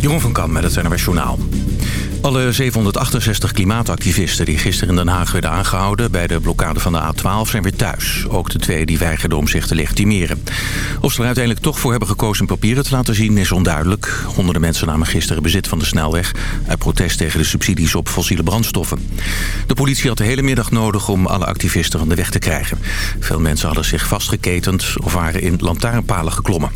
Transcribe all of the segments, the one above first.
Jeroen van Kam met het NRW Journaal. Alle 768 klimaatactivisten die gisteren in Den Haag werden aangehouden... bij de blokkade van de A12 zijn weer thuis. Ook de twee die weigerden om zich te legitimeren. Of ze er uiteindelijk toch voor hebben gekozen papieren te laten zien is onduidelijk. Honderden mensen namen gisteren bezit van de snelweg... uit protest tegen de subsidies op fossiele brandstoffen. De politie had de hele middag nodig om alle activisten van de weg te krijgen. Veel mensen hadden zich vastgeketend of waren in lantaarnpalen geklommen.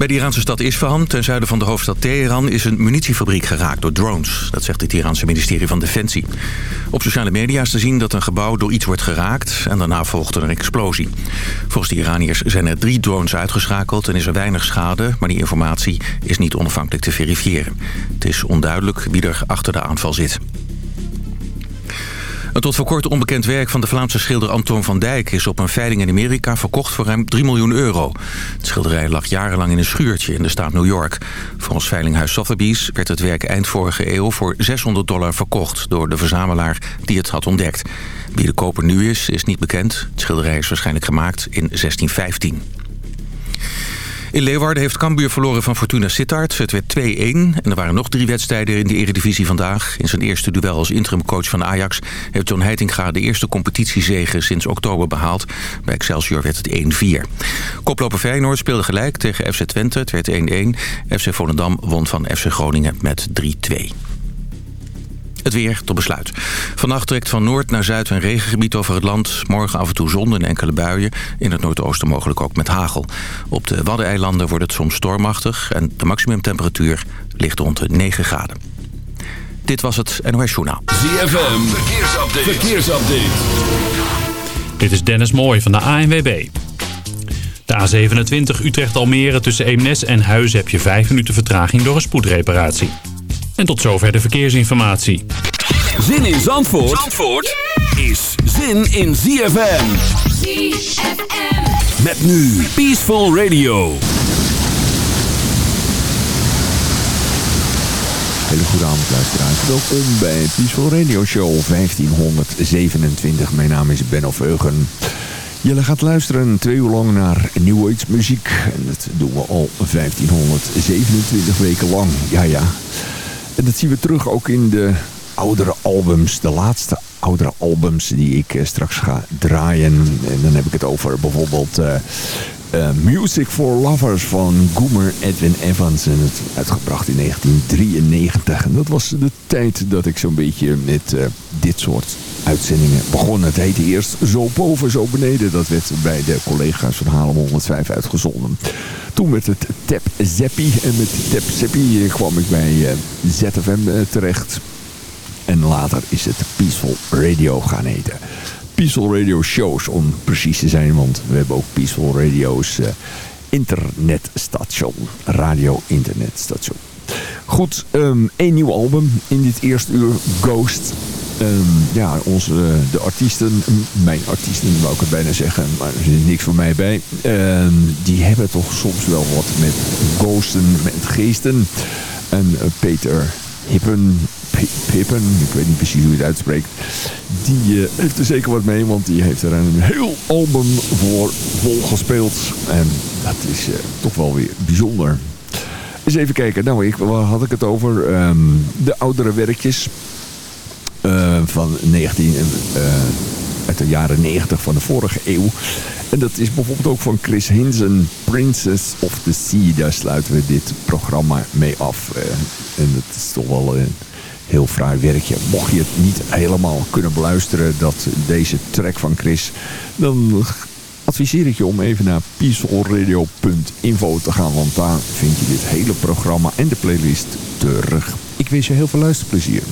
Bij de Iraanse stad Isfahan, ten zuiden van de hoofdstad Teheran... is een munitiefabriek geraakt door drones. Dat zegt het Iraanse ministerie van Defensie. Op sociale media is te zien dat een gebouw door iets wordt geraakt... en daarna volgt er een explosie. Volgens de Iraniërs zijn er drie drones uitgeschakeld... en is er weinig schade, maar die informatie is niet onafhankelijk te verifiëren. Het is onduidelijk wie er achter de aanval zit. Een tot voor kort onbekend werk van de Vlaamse schilder Antoon van Dijk... is op een veiling in Amerika verkocht voor ruim 3 miljoen euro. Het schilderij lag jarenlang in een schuurtje in de staat New York. Volgens veilinghuis Sotheby's werd het werk eind vorige eeuw... voor 600 dollar verkocht door de verzamelaar die het had ontdekt. Wie de koper nu is, is niet bekend. Het schilderij is waarschijnlijk gemaakt in 1615. In Leeuwarden heeft Cambuur verloren van Fortuna Sittard. Het werd 2-1 en er waren nog drie wedstrijden in de eredivisie vandaag. In zijn eerste duel als interimcoach van Ajax... heeft John Heitinga de eerste competitiezege sinds oktober behaald. Bij Excelsior werd het 1-4. Koploper Feyenoord speelde gelijk tegen FC Twente. Het werd 1-1. FC Volendam won van FC Groningen met 3-2. Het weer tot besluit. Vannacht trekt van noord naar zuid een regengebied over het land. Morgen af en toe zon en enkele buien. In het noordoosten mogelijk ook met hagel. Op de Waddeneilanden wordt het soms stormachtig... en de maximumtemperatuur ligt rond de 9 graden. Dit was het NOS Journaal. ZFM, verkeersupdate. verkeersupdate. Dit is Dennis Mooij van de ANWB. De A27 Utrecht-Almere tussen Eemnes en Huizen heb je 5 minuten vertraging door een spoedreparatie. En tot zover de verkeersinformatie. Zin in Zandvoort, Zandvoort is zin in ZFM. ZFM. Met nu Peaceful Radio. Hele goede avond luisteraars. Welkom bij Peaceful Radio Show 1527. Mijn naam is Ben of Eugen. Jullie gaat luisteren twee uur lang naar New Age muziek. En dat doen we al 1527 weken lang. Ja, ja. En dat zien we terug ook in de oudere albums. De laatste oudere albums die ik eh, straks ga draaien. En dan heb ik het over bijvoorbeeld... Uh, uh, Music for Lovers van Goomer Edwin Evans. En het uitgebracht in 1993. En dat was de tijd dat ik zo'n beetje met uh, dit soort uitzendingen begon. Het heette eerst Zo Boven, Zo Beneden. Dat werd bij de collega's van Halem 105 uitgezonden. Toen werd het Tap Zeppi. En met Tap Zeppi kwam ik bij ZFM terecht. En later is het Peaceful Radio gaan heten. Peaceful Radio shows om precies te zijn. Want we hebben ook Peaceful Radio's uh, internetstation. Radio internetstation. Goed, um, één nieuw album in dit eerste uur. Ghost. Um, ja, onze, de artiesten, mijn artiesten wou ik het bijna zeggen, maar er zit niks voor mij bij. Um, die hebben toch soms wel wat met ghosten, met geesten. En uh, Peter Hippen, Pippen, ik weet niet precies hoe je het uitspreekt. Die uh, heeft er zeker wat mee, want die heeft er een heel album voor vol gespeeld. En dat is uh, toch wel weer bijzonder. Eens even kijken, nou, ik, waar had ik het over? Um, de oudere werkjes uh, van 19, uit de jaren 90 van de vorige eeuw. En dat is bijvoorbeeld ook van Chris Hinsen, Princess of the Sea. Daar sluiten we dit programma mee af. en dat is toch wel een heel fraai werkje. Mocht je het niet helemaal kunnen beluisteren, dat, deze track van Chris... dan adviseer ik je om even naar peacefulradio.info te gaan. Want daar vind je dit hele programma en de playlist terug. Ik wens je heel veel luisterplezier.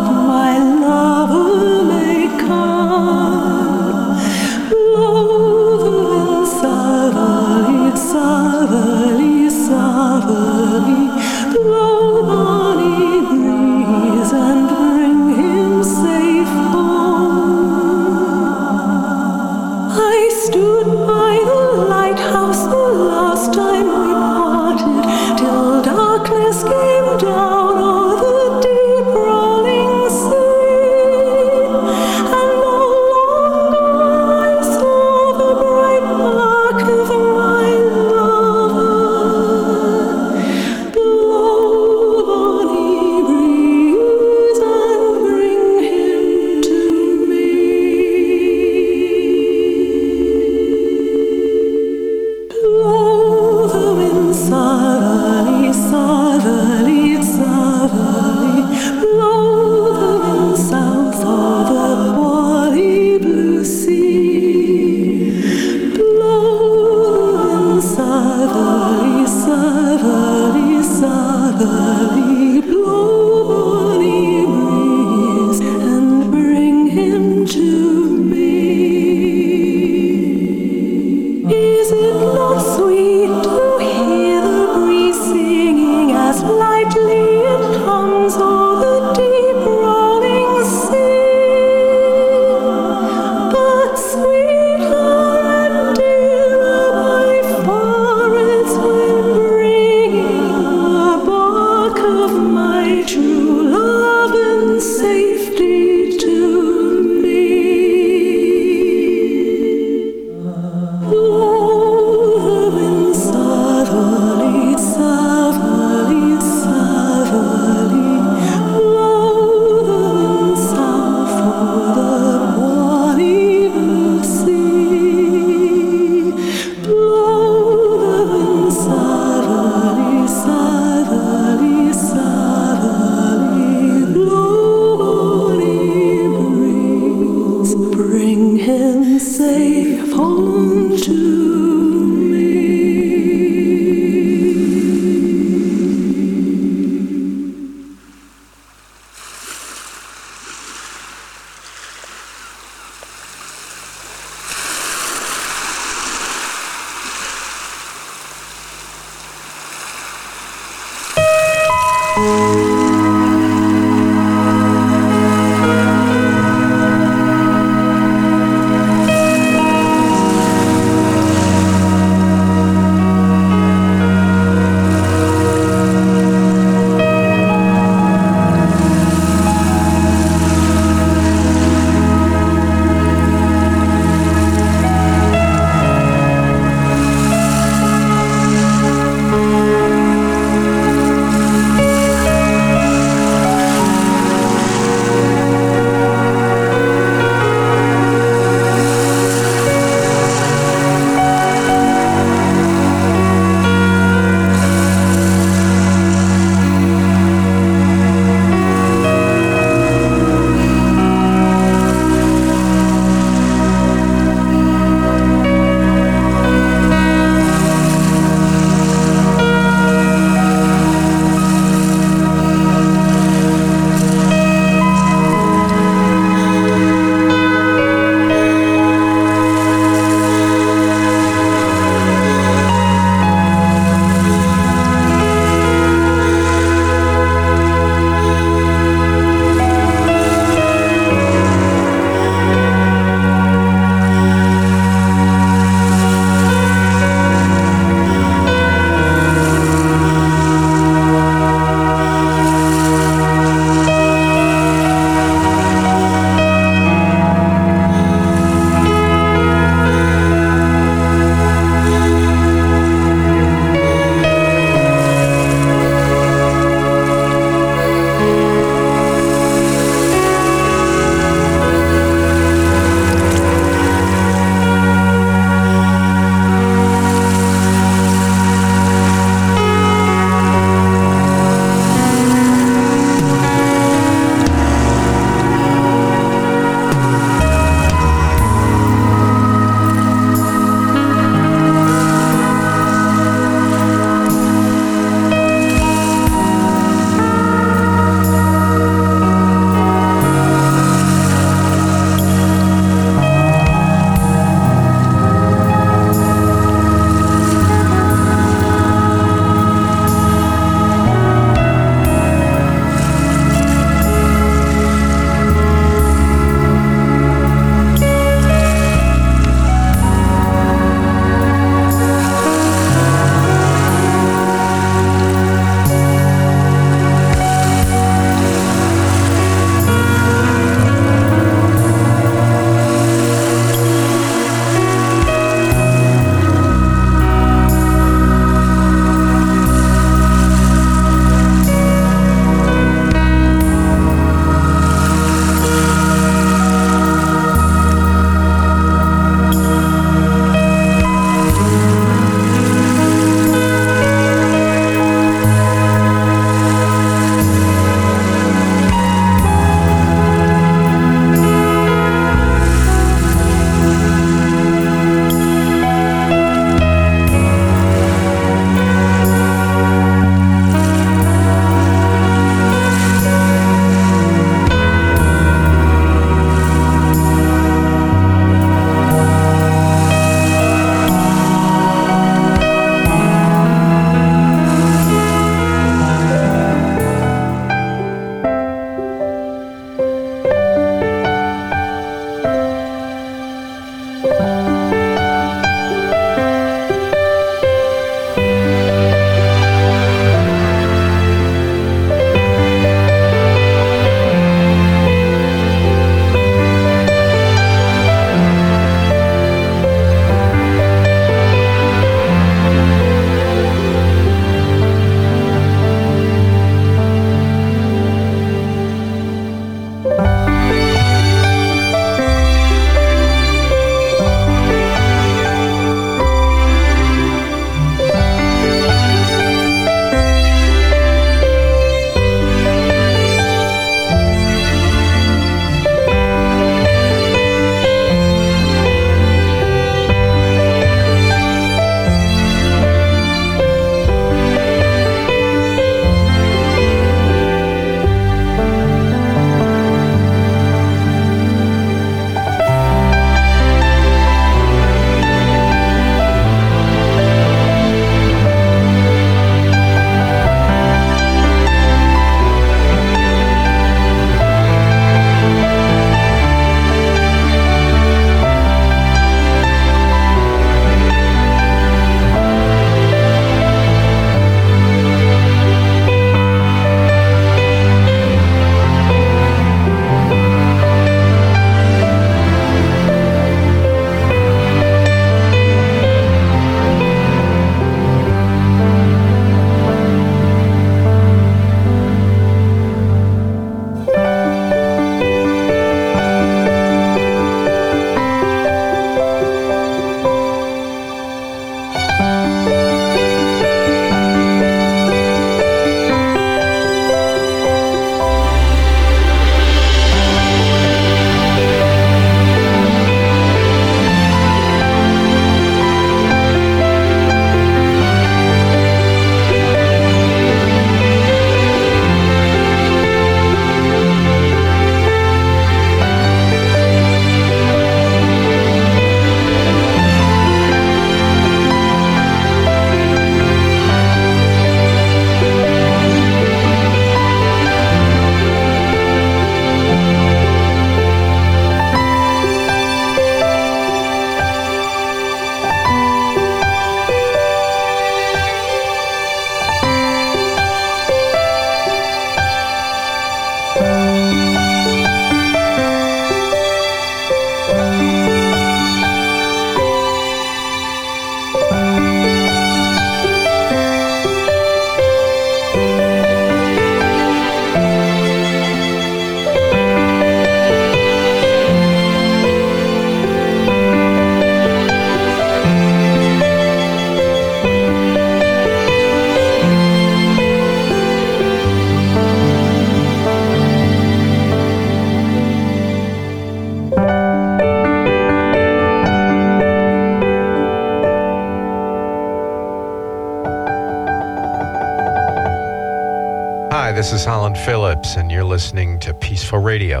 This is Holland Phillips, and you're listening to Peaceful Radio.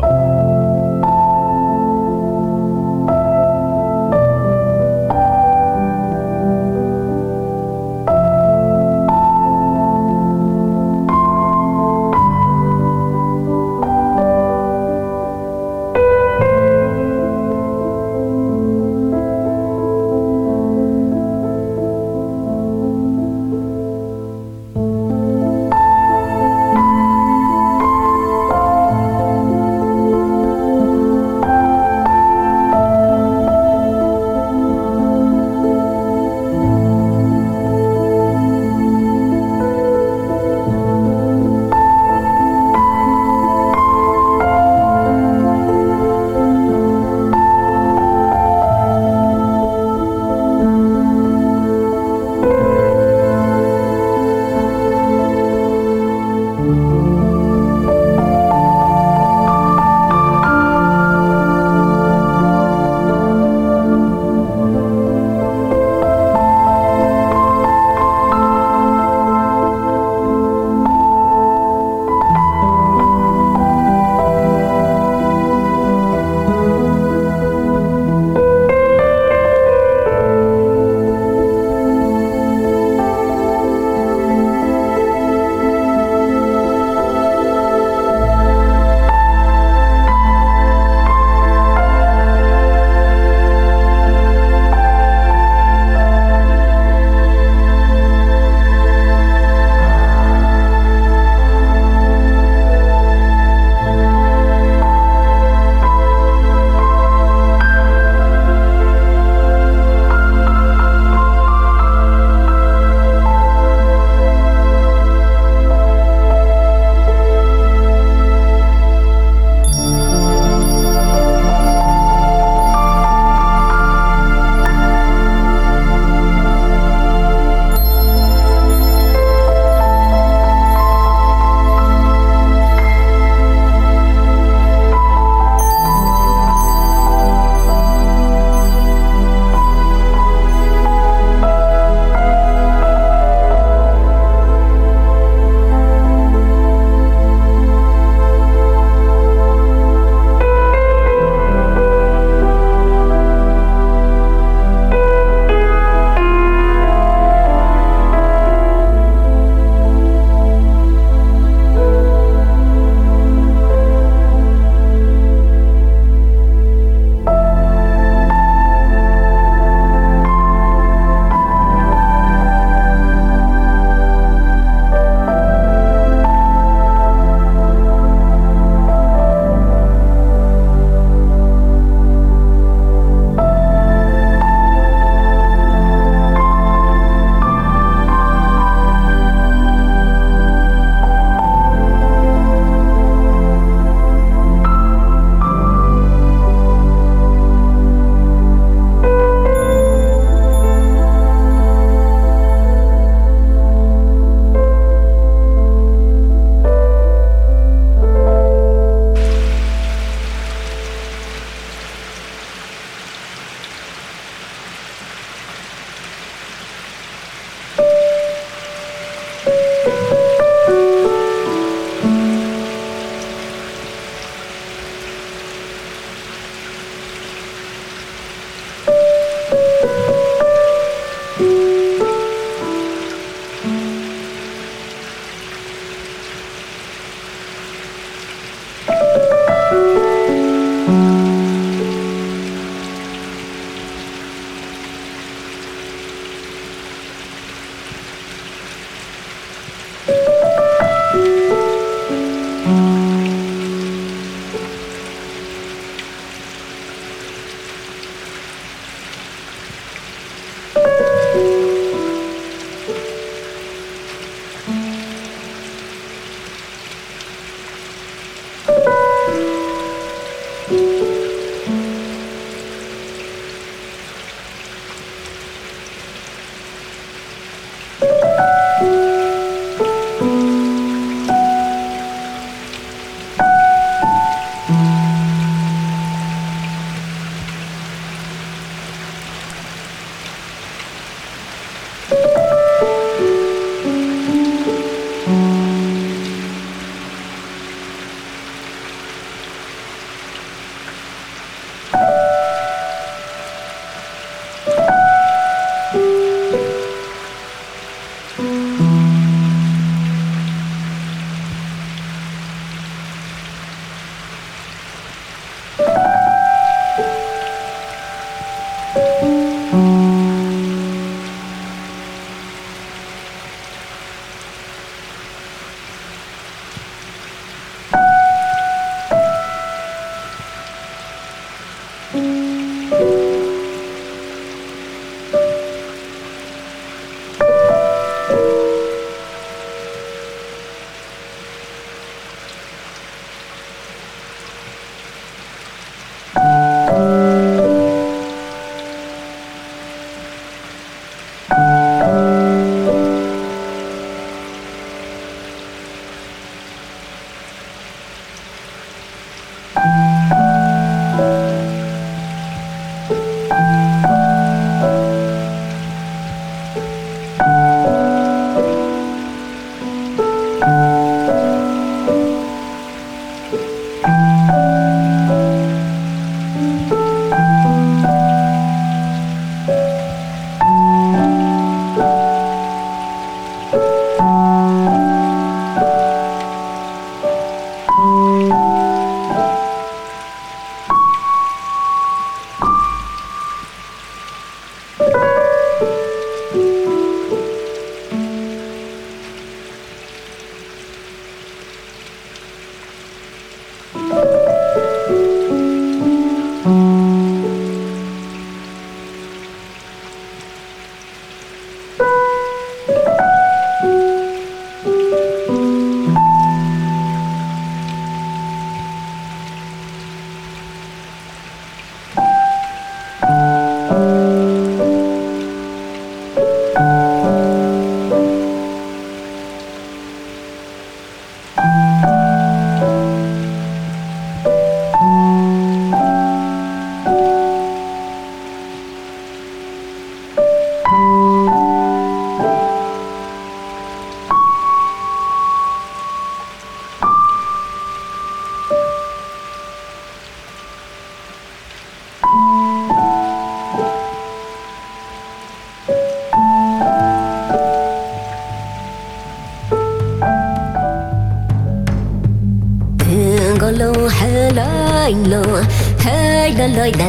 одной до